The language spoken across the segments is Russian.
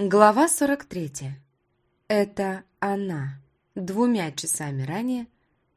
Глава 43. Это она. Двумя часами ранее.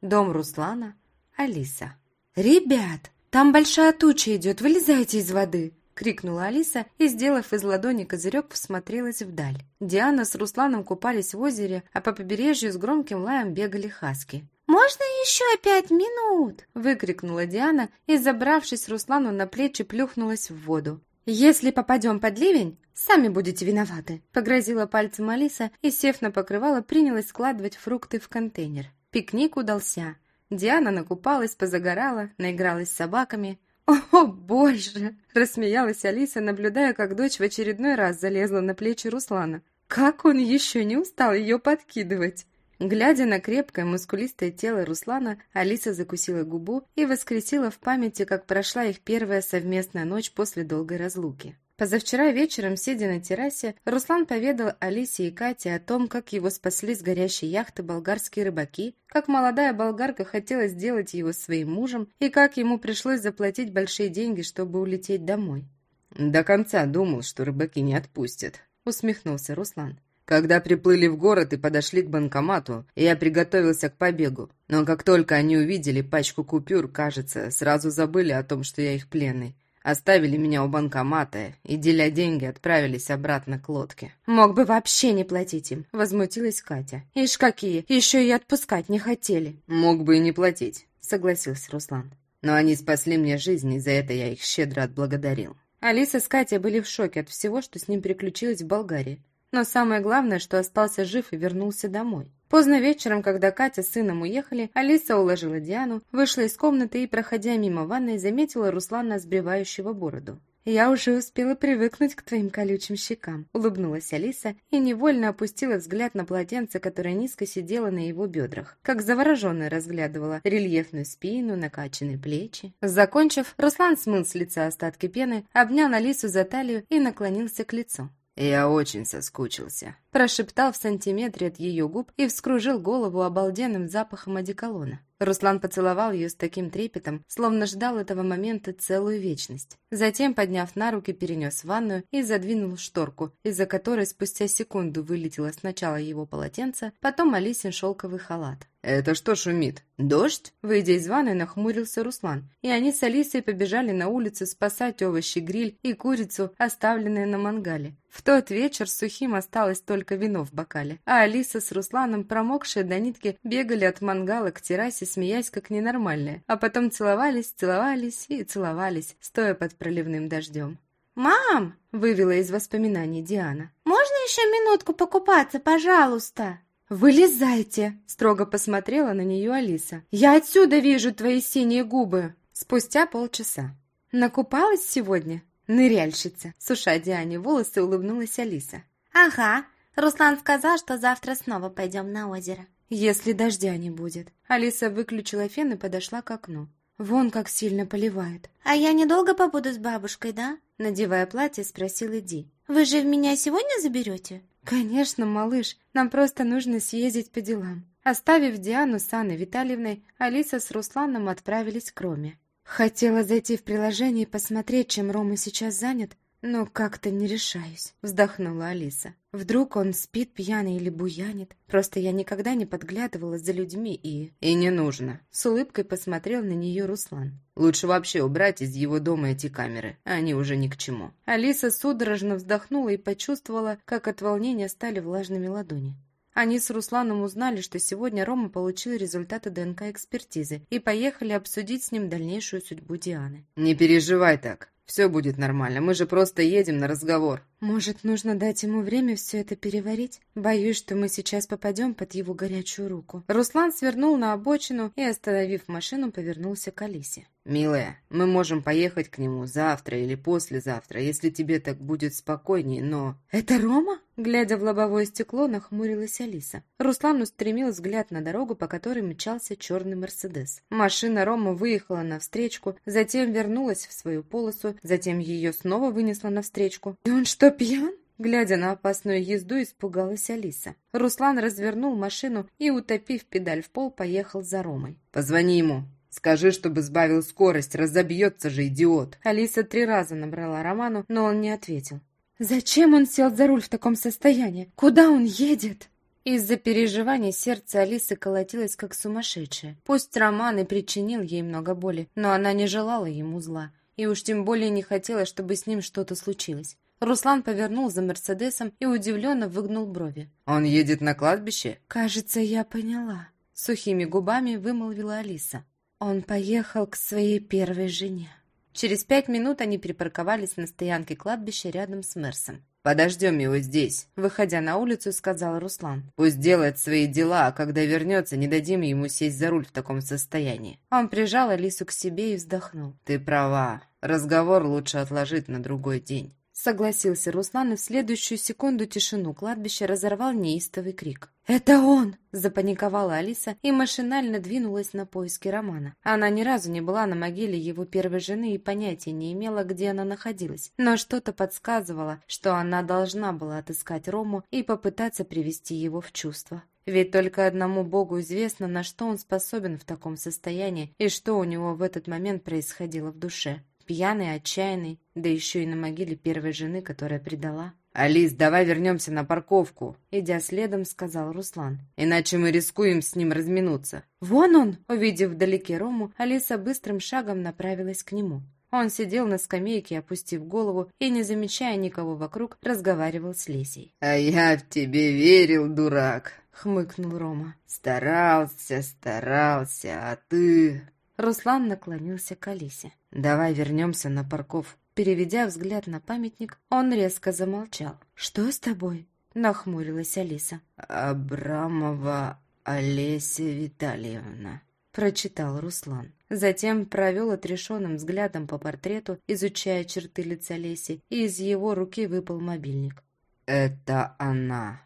Дом Руслана. Алиса. «Ребят, там большая туча идет, вылезайте из воды!» Крикнула Алиса и, сделав из ладони козырек, всмотрелась вдаль. Диана с Русланом купались в озере, а по побережью с громким лаем бегали хаски. «Можно еще пять минут?» выкрикнула Диана и, забравшись Руслану на плечи, плюхнулась в воду. «Если попадем под ливень, сами будете виноваты», — погрозила пальцем Алиса и, сев на покрывало, принялась складывать фрукты в контейнер. Пикник удался. Диана накупалась, позагорала, наигралась с собаками. «О, боже!» — рассмеялась Алиса, наблюдая, как дочь в очередной раз залезла на плечи Руслана. «Как он еще не устал ее подкидывать!» Глядя на крепкое, мускулистое тело Руслана, Алиса закусила губу и воскресила в памяти, как прошла их первая совместная ночь после долгой разлуки. Позавчера вечером, сидя на террасе, Руслан поведал Алисе и Кате о том, как его спасли с горящей яхты болгарские рыбаки, как молодая болгарка хотела сделать его своим мужем и как ему пришлось заплатить большие деньги, чтобы улететь домой. «До конца думал, что рыбаки не отпустят», — усмехнулся Руслан. Когда приплыли в город и подошли к банкомату, я приготовился к побегу. Но как только они увидели пачку купюр, кажется, сразу забыли о том, что я их пленный. Оставили меня у банкомата и, деля деньги, отправились обратно к лодке. «Мог бы вообще не платить им», — возмутилась Катя. «Ишь какие, еще и отпускать не хотели». «Мог бы и не платить», — согласился Руслан. «Но они спасли мне жизнь, и за это я их щедро отблагодарил». Алиса с Катей были в шоке от всего, что с ним приключилось в Болгарии. Но самое главное, что остался жив и вернулся домой. Поздно вечером, когда Катя с сыном уехали, Алиса уложила Диану, вышла из комнаты и, проходя мимо ванной, заметила Руслана, сбривающего бороду. «Я уже успела привыкнуть к твоим колючим щекам», — улыбнулась Алиса и невольно опустила взгляд на полотенце, которое низко сидело на его бедрах, как завороженная разглядывала рельефную спину, накачанные плечи. Закончив, Руслан смыл с лица остатки пены, обнял Алису за талию и наклонился к лицу. «Я очень соскучился», – прошептал в сантиметре от ее губ и вскружил голову обалденным запахом одеколона. Руслан поцеловал ее с таким трепетом, словно ждал этого момента целую вечность. Затем, подняв на руки, перенес в ванную и задвинул шторку, из-за которой спустя секунду вылетело сначала его полотенце, потом Алисин шелковый халат. «Это что шумит? Дождь?» Выйдя из ванной, нахмурился Руслан, и они с Алисой побежали на улицу спасать овощи, гриль и курицу, оставленные на мангале. В тот вечер сухим осталось только вино в бокале, а Алиса с Русланом, промокшие до нитки, бегали от мангала к террасе, смеясь как ненормальные, а потом целовались, целовались и целовались, стоя под проливным дождем. «Мам!» – вывела из воспоминаний Диана. «Можно еще минутку покупаться, пожалуйста?» «Вылезайте!» – строго посмотрела на нее Алиса. «Я отсюда вижу твои синие губы!» Спустя полчаса. «Накупалась сегодня?» «Ныряльщица!» – суша Диане волосы, улыбнулась Алиса. «Ага, Руслан сказал, что завтра снова пойдем на озеро». «Если дождя не будет». Алиса выключила фен и подошла к окну. Вон как сильно поливает. «А я недолго побуду с бабушкой, да?» Надевая платье, спросил Иди. «Вы же меня сегодня заберете?» «Конечно, малыш. Нам просто нужно съездить по делам». Оставив Диану с Анной Витальевной, Алиса с Русланом отправились к Роме. Хотела зайти в приложение и посмотреть, чем Рома сейчас занят, но как-то не решаюсь, вздохнула Алиса. Вдруг он спит пьяный или буянит? Просто я никогда не подглядывала за людьми и... И не нужно. С улыбкой посмотрел на нее Руслан. Лучше вообще убрать из его дома эти камеры. Они уже ни к чему. Алиса судорожно вздохнула и почувствовала, как от волнения стали влажными ладони. Они с Русланом узнали, что сегодня Рома получил результаты ДНК-экспертизы и поехали обсудить с ним дальнейшую судьбу Дианы. «Не переживай так. Все будет нормально. Мы же просто едем на разговор». «Может, нужно дать ему время все это переварить? Боюсь, что мы сейчас попадем под его горячую руку». Руслан свернул на обочину и, остановив машину, повернулся к Алисе. «Милая, мы можем поехать к нему завтра или послезавтра, если тебе так будет спокойнее, но...» «Это Рома?» Глядя в лобовое стекло, нахмурилась Алиса. Руслан устремил взгляд на дорогу, по которой мчался черный Мерседес. Машина Рома выехала на встречку, затем вернулась в свою полосу, затем ее снова вынесла на встречку. «И он что, пьян?» Глядя на опасную езду, испугалась Алиса. Руслан развернул машину и, утопив педаль в пол, поехал за Ромой. «Позвони ему. Скажи, чтобы сбавил скорость, разобьется же, идиот!» Алиса три раза набрала Роману, но он не ответил. Зачем он сел за руль в таком состоянии? Куда он едет? Из-за переживаний сердце Алисы колотилось как сумасшедшее. Пусть Роман и причинил ей много боли, но она не желала ему зла. И уж тем более не хотела, чтобы с ним что-то случилось. Руслан повернул за Мерседесом и удивленно выгнул брови. «Он едет на кладбище?» «Кажется, я поняла», — сухими губами вымолвила Алиса. «Он поехал к своей первой жене». Через пять минут они припарковались на стоянке кладбища рядом с Мерсом. «Подождем его здесь», — выходя на улицу, сказал Руслан. «Пусть делает свои дела, а когда вернется, не дадим ему сесть за руль в таком состоянии». Он прижал Алису к себе и вздохнул. «Ты права. Разговор лучше отложить на другой день». Согласился Руслан, и в следующую секунду тишину кладбища разорвал неистовый крик. «Это он!» – запаниковала Алиса и машинально двинулась на поиски Романа. Она ни разу не была на могиле его первой жены и понятия не имела, где она находилась. Но что-то подсказывало, что она должна была отыскать Рому и попытаться привести его в чувство. Ведь только одному Богу известно, на что он способен в таком состоянии и что у него в этот момент происходило в душе. Пьяный, отчаянный, да еще и на могиле первой жены, которая предала. «Алис, давай вернемся на парковку», — идя следом, сказал Руслан. «Иначе мы рискуем с ним разминуться». «Вон он!» Увидев вдалеке Рому, Алиса быстрым шагом направилась к нему. Он сидел на скамейке, опустив голову, и, не замечая никого вокруг, разговаривал с Лесей. «А я в тебе верил, дурак!» — хмыкнул Рома. «Старался, старался, а ты...» Руслан наклонился к Алисе. «Давай вернемся на парков». Переведя взгляд на памятник, он резко замолчал. «Что с тобой?» – нахмурилась Алиса. «Абрамова Олеся Витальевна», – прочитал Руслан. Затем провел отрешенным взглядом по портрету, изучая черты лица Леси, и из его руки выпал мобильник. «Это она»,